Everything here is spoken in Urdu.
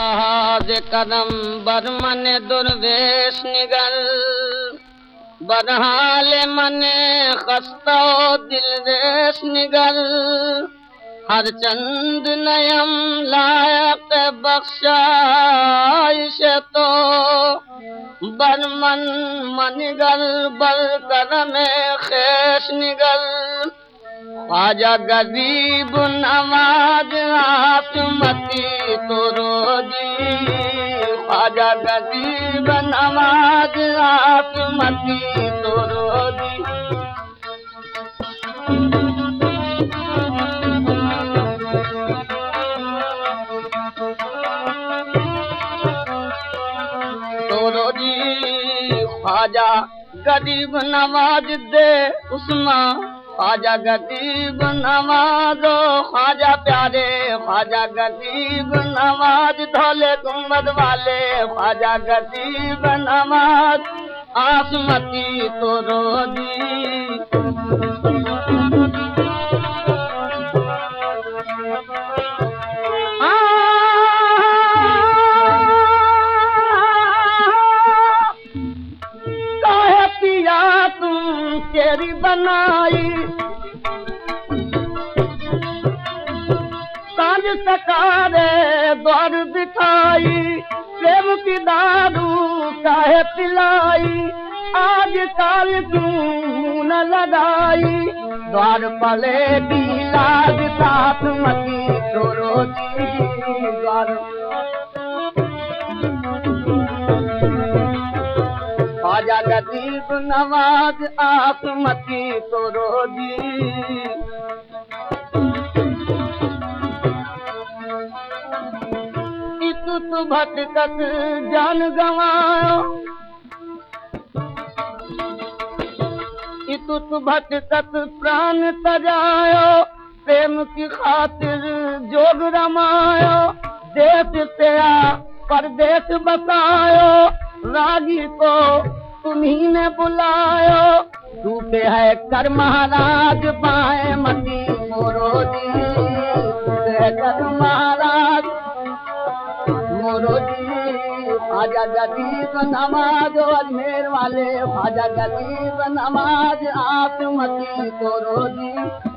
آج قدم برمن درویش نگر برحال من خستہ و دل ریش نگر ہر چند نیم لائق بخشائش تو برمن منگر بر کرم خیش نگر خواجہ غریب نواز آسمتی تو خواجہ غریب نواز آسمتی تو روزی تو روزی خواجہ غریب نواز دے عثمان خواجہ غریب نواز، خواجہ پیارے، خواجہ غریب نواز دھولے گنبد والے، خواجہ غریب نواز، آسمتی تو رو دی تیری بنائی۔ سانج سکارے دور دکھائی پریم کی دارو کاہے پلائی۔ آج کال کیوں نہ لگائی دوار پلے بھی لاگ ساتھ متی تو روتی دوار۔ خواجہ غریب نواز، آپ آسمتی تو روزی۔ اتو تو بھٹکت جان گوایا اتو بھٹکت پران تجایا پریم کی خاطر جوگ رمایا دیس تیا پردیس بسایا راگی کو تمہیں نے بلایا۔ تو پہ ہے کر مہاراج پائے متی مورو جی کر مہاراج مورو جی خواجہ غریب نماز، اجمیر والے خواجہ جدید نماز، آپ متی رو دی۔